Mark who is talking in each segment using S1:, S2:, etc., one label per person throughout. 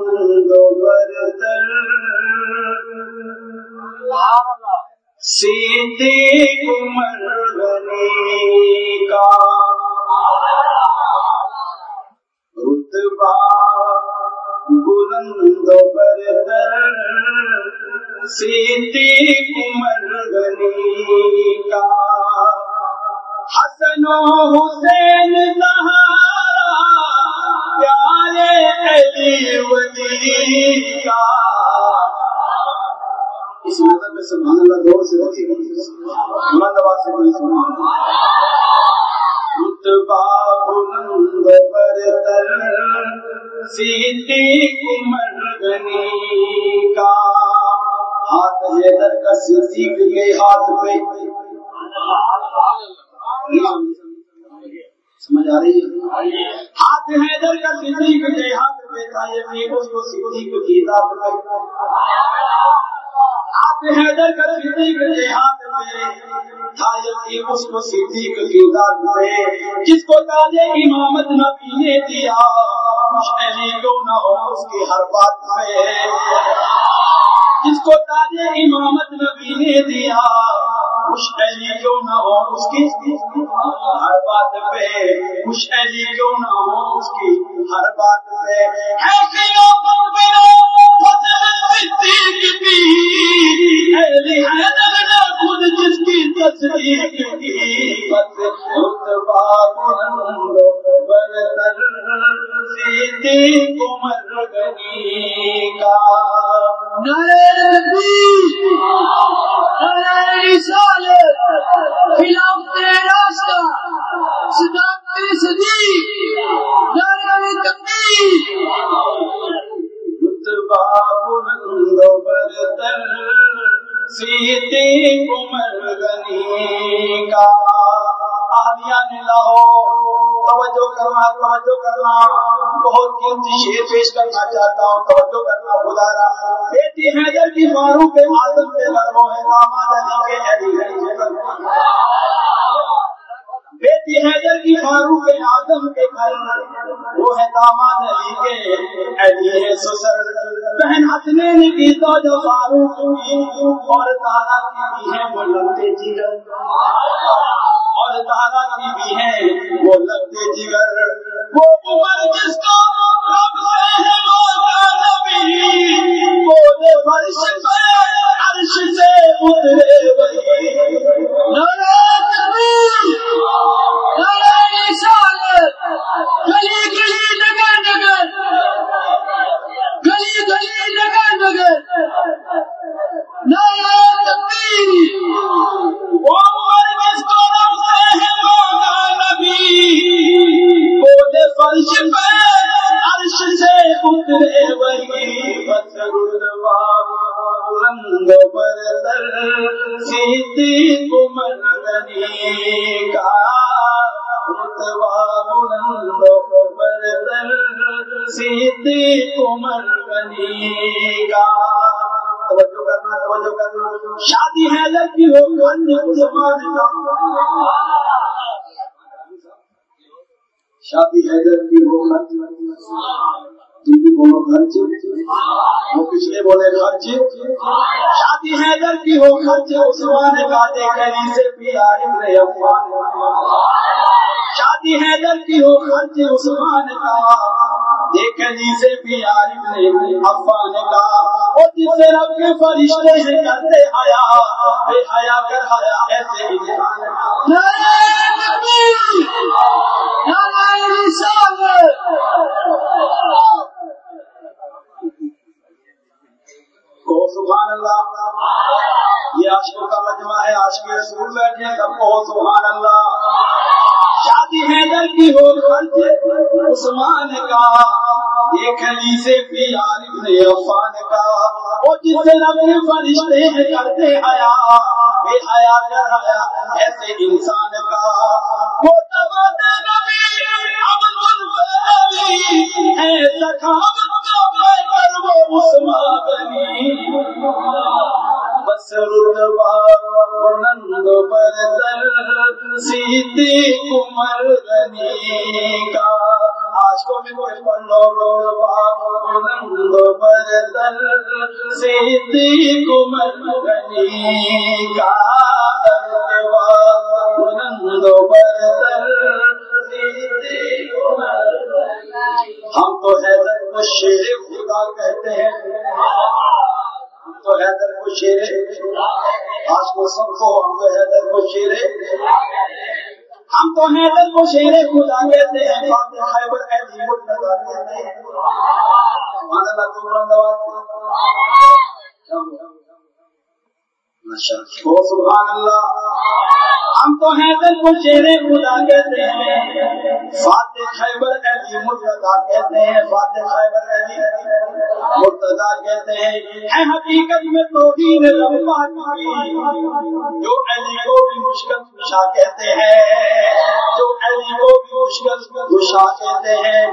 S1: بلند و برتر صدیق عمر غنی کا رتبہ بلند و برتر صدیق عمر غنی کا حسن و سبحان اللہ دور سے رکھے مرتبہ سے کوئی سبحان رتبہ بلند برتر صدیق عمر غنی کا۔ ہاتھ حیدر کا صدیق کے ہاتھ پہ سمجھ آ رہی ہے؟ ہاتھ حیدر کا صدیق کے ہاتھ پہ تھا یہ بھی۔ اس کو صدیق کی ذات پہ حیدر کا صدیق تھا یہ صدیق جس کو تاج امامت نبی نے دیا علی کیوں نہ ہو، اس کی ہر بات جس کو تاج امامت نبی نے دیا خوش کیوں نہ ہو، اس کی ہر بات پہ۔ خوش علی کیوں نہ ہو، اس کی ہر بات پہ۔ پہ کی تصدیق کی بس رتبہ اہلیہ نے لاہور توجہ کرنا توجہ کرنا بہت قیمتی شیر پیش کرنا چاہتا ہوں، توجہ کرنا خدا رہا بیٹی حیدر کی فاروق آدم پہ لڑو ہے داماد علی کے علی۔ ہے بیٹی حیدر کی فاروق آدم کے گھر وہ ہے داماد علی کے علی ہے سسر۔ بہن حسنین کی تو جو فاروق کی اور تارا کی ہے وہ لمبے جگر۔ اللہ تعالیٰ کی بھی ہے وہ لگتے جگر، وہ عمر جس کو رب سے ہے مولا نبی بولے فرش پہ عرش سے اترے صدیق عمر کا رتبہ بلند صدیق کا توجہ کرنا توجہ کرنا شادی ہے لڑکی ہو کا شادی حیدر کی ہو تم بھی بولو خرچ۔ وہ پچھلے بولے خرچ۔ شادی حیدر کی ہو خرچ۔ عثمان کا دیکھنی جی، سے بھی عارف نے افغان۔ شادی حیدر کی ہو خرچ۔ عثمان کا دیکھنی جی، سے بھی عارف نے افغان کا اور جسے رب کے فرشتے ہیں کرتے حیا۔ بے حیا کر حیا ایسے انسان کا
S2: نعرہ تکبیر نعرہ رسالت
S1: کو سبحان اللہ یہ عاشقوں کا مجمع ہے عاشق رسول بیٹھے ہیں سبحان اللہ شادی میں کی ہو خرچ عثمان کا، یہ کلی سے بھی عارف نے عفان کا۔ وہ جس سے رب فرشتے ہیں کرتے حیا بے حیا کر حیا، ایسے انسان برتر غنی کا۔ عاشقوں میں کوئی پنو رو بلند بردل صدیق مدنی کا۔ ارتبا بلند بردل صدیق ہم تو حیدر کو شیر خدا کہتے ہیں۔ ہم تو حیدر کو شیر آج کو سب کو ہم تو حیدر کو شیر ہم تو حیدر کو شیر خدا کہتے ہیں۔ خیبر کہتے ہیں۔ سبحان اللہ کو بلند او سبحان اللہ۔ ہم تو حیدر کو شیر خدا کہتے ہیں۔ فاتح کہتے ہیں، فاتح خیبر مرتضا کہتے ہیں حقیقت میں توہین لمبا جو علی کو بھی مشکل کشا کہتے ہیں، جو علی کو بھی مشکل کشا کہتے ہیں۔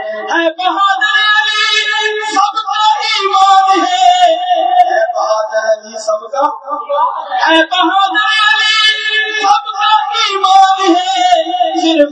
S1: بہادر علی، سب کا ایمان ہے۔ ہے بہادر علی، سب کا۔ ہے بہادر علی، سب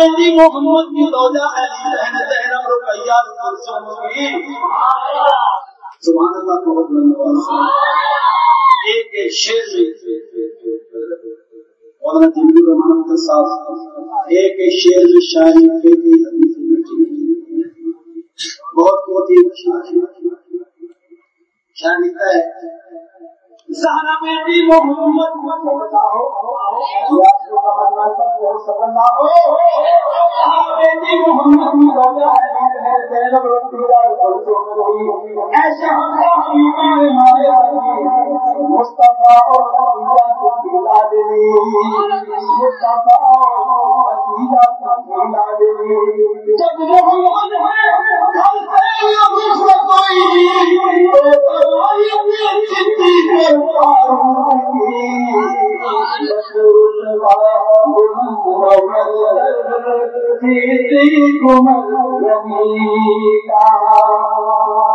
S1: بیٹی محمد کی دوجہ علی رقیہ کلثوم کی سبحان اللہ کو بلند ایک شیر میں، مولانا جنگی رحمان کے ساتھ ایک شیر میں شاعری حدیث بہت قوتی اچھا شاعری لکھتا ہے۔ سارا بیٹی محمد کو بتاؤ کو محمد کی ایسے ہمارے مصطفیٰ اور کو دے مصطفیٰ اور کو دے جب محمد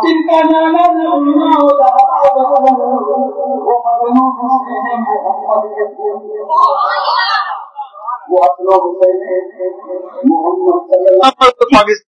S1: جن کا وہ حسین محمد صلی اللہ